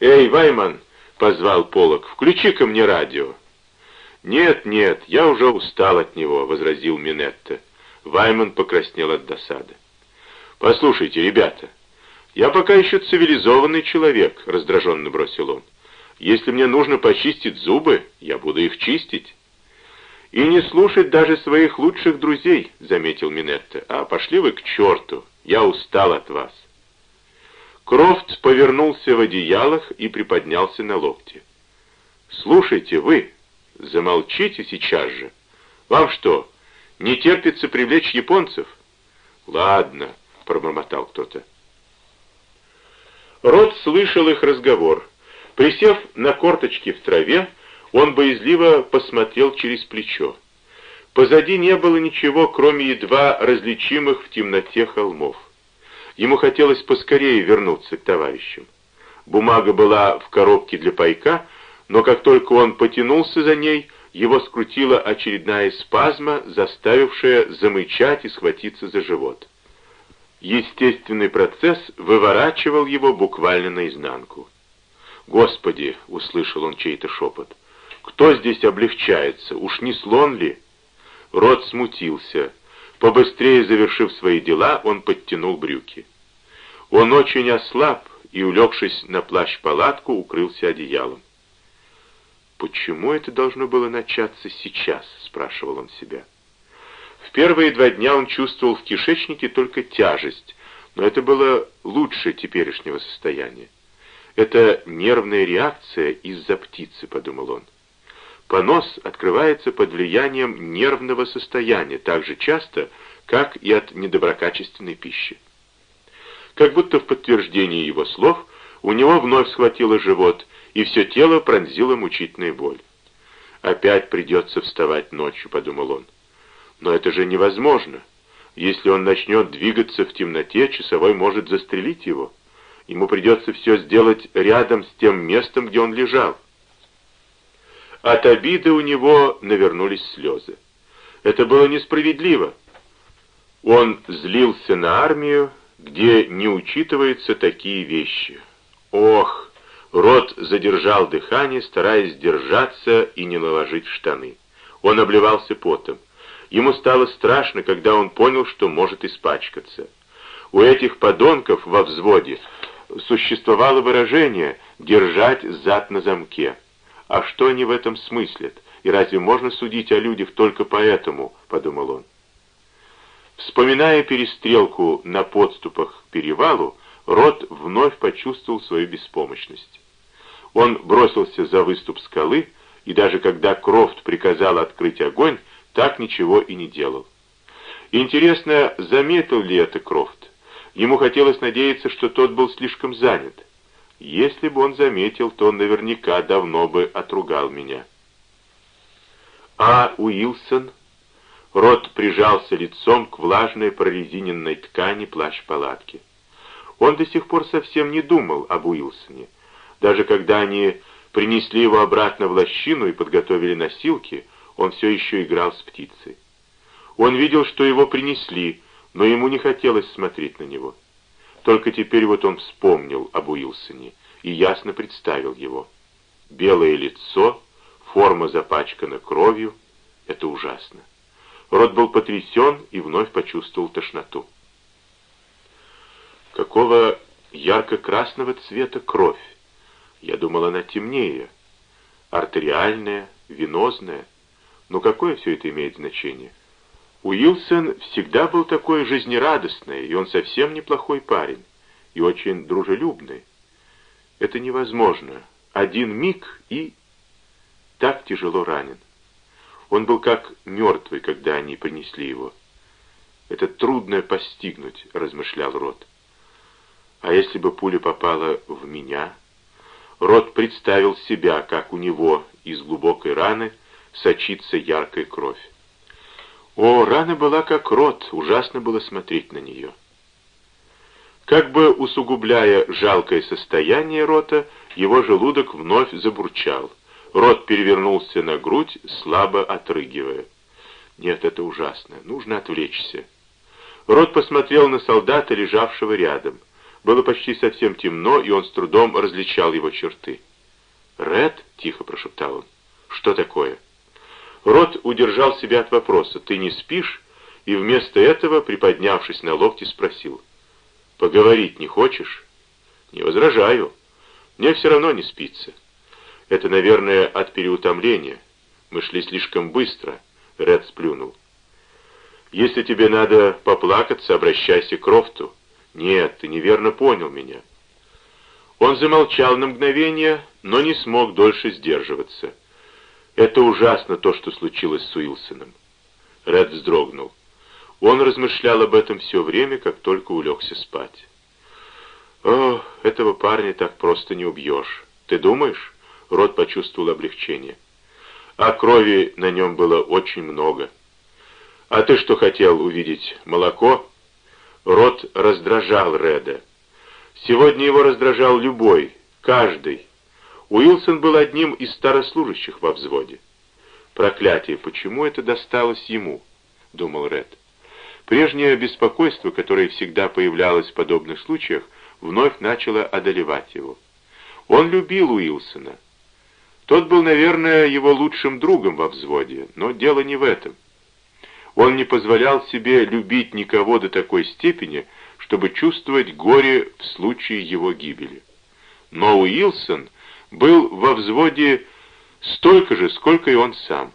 «Эй, Вайман!» — позвал Полок. «Включи-ка мне радио». «Нет, нет, я уже устал от него», — возразил Минетта. Вайман покраснел от досады. «Послушайте, ребята, я пока еще цивилизованный человек», — раздраженно бросил он. «Если мне нужно почистить зубы, я буду их чистить». «И не слушать даже своих лучших друзей», — заметил Минетта. «А, пошли вы к черту, я устал от вас». Крофт повернулся в одеялах и приподнялся на локте. «Слушайте, вы, замолчите сейчас же. Вам что, не терпится привлечь японцев?» «Ладно», — пробормотал кто-то. Рот слышал их разговор. Присев на корточки в траве, он боязливо посмотрел через плечо. Позади не было ничего, кроме едва различимых в темноте холмов. Ему хотелось поскорее вернуться к товарищам. Бумага была в коробке для пайка, но как только он потянулся за ней, его скрутила очередная спазма, заставившая замычать и схватиться за живот. Естественный процесс выворачивал его буквально наизнанку. «Господи!» — услышал он чей-то шепот. «Кто здесь облегчается? Уж не слон ли?» Рот смутился. Побыстрее завершив свои дела, он подтянул брюки. Он очень ослаб и, улегшись на плащ-палатку, укрылся одеялом. «Почему это должно было начаться сейчас?» — спрашивал он себя. В первые два дня он чувствовал в кишечнике только тяжесть, но это было лучше теперешнего состояния. Это нервная реакция из-за птицы, подумал он. Понос открывается под влиянием нервного состояния так же часто, как и от недоброкачественной пищи. Как будто в подтверждение его слов, у него вновь схватило живот, и все тело пронзило мучительная боль. «Опять придется вставать ночью», — подумал он. «Но это же невозможно. Если он начнет двигаться в темноте, часовой может застрелить его. Ему придется все сделать рядом с тем местом, где он лежал». От обиды у него навернулись слезы. Это было несправедливо. Он злился на армию, где не учитываются такие вещи. Ох, Рот задержал дыхание, стараясь держаться и не наложить штаны. Он обливался потом. Ему стало страшно, когда он понял, что может испачкаться. У этих подонков во взводе существовало выражение «держать зад на замке». А что они в этом смыслят? И разве можно судить о людях только поэтому, подумал он. Вспоминая перестрелку на подступах к перевалу, Рот вновь почувствовал свою беспомощность. Он бросился за выступ скалы, и даже когда Крофт приказал открыть огонь, так ничего и не делал. Интересно, заметил ли это Крофт? Ему хотелось надеяться, что тот был слишком занят. Если бы он заметил, то он наверняка давно бы отругал меня. А Уилсон? Рот прижался лицом к влажной прорезиненной ткани плащ-палатки. Он до сих пор совсем не думал об Уилсоне. Даже когда они принесли его обратно в лощину и подготовили носилки, он все еще играл с птицей. Он видел, что его принесли, но ему не хотелось смотреть на него. Только теперь вот он вспомнил об Уилсоне и ясно представил его. Белое лицо, форма запачкана кровью. Это ужасно. Рот был потрясен и вновь почувствовал тошноту. Какого ярко-красного цвета кровь? Я думал, она темнее. Артериальная, венозная. Но какое все это имеет значение? Уилсон всегда был такой жизнерадостный, и он совсем неплохой парень, и очень дружелюбный. Это невозможно. Один миг и... Так тяжело ранен. Он был как мертвый, когда они принесли его. «Это трудно постигнуть», — размышлял Рот. «А если бы пуля попала в меня?» Рот представил себя, как у него из глубокой раны сочится яркая кровь. О, рана была как рот, ужасно было смотреть на нее. Как бы усугубляя жалкое состояние рота, его желудок вновь забурчал. Рот перевернулся на грудь, слабо отрыгивая. Нет, это ужасно, нужно отвлечься. Рот посмотрел на солдата, лежавшего рядом. Было почти совсем темно, и он с трудом различал его черты. «Ред?» — тихо прошептал он. «Что такое?» Рот удержал себя от вопроса. «Ты не спишь?» И вместо этого, приподнявшись на локте, спросил. «Поговорить не хочешь?» «Не возражаю. Мне все равно не спится. Это, наверное, от переутомления. Мы шли слишком быстро». Ред сплюнул. «Если тебе надо поплакаться, обращайся к Крофту». «Нет, ты неверно понял меня». Он замолчал на мгновение, но не смог дольше сдерживаться. Это ужасно, то, что случилось с Уилсоном. Ред вздрогнул. Он размышлял об этом все время, как только улегся спать. «О, этого парня так просто не убьешь. Ты думаешь?» Рот почувствовал облегчение. «А крови на нем было очень много. А ты что хотел увидеть? Молоко?» Рот раздражал Реда. Сегодня его раздражал любой, каждый. Уилсон был одним из старослужащих во взводе. «Проклятие, почему это досталось ему?» — думал Ред. Прежнее беспокойство, которое всегда появлялось в подобных случаях, вновь начало одолевать его. Он любил Уилсона. Тот был, наверное, его лучшим другом во взводе, но дело не в этом. Он не позволял себе любить никого до такой степени, чтобы чувствовать горе в случае его гибели. Но Уилсон был во взводе столько же, сколько и он сам.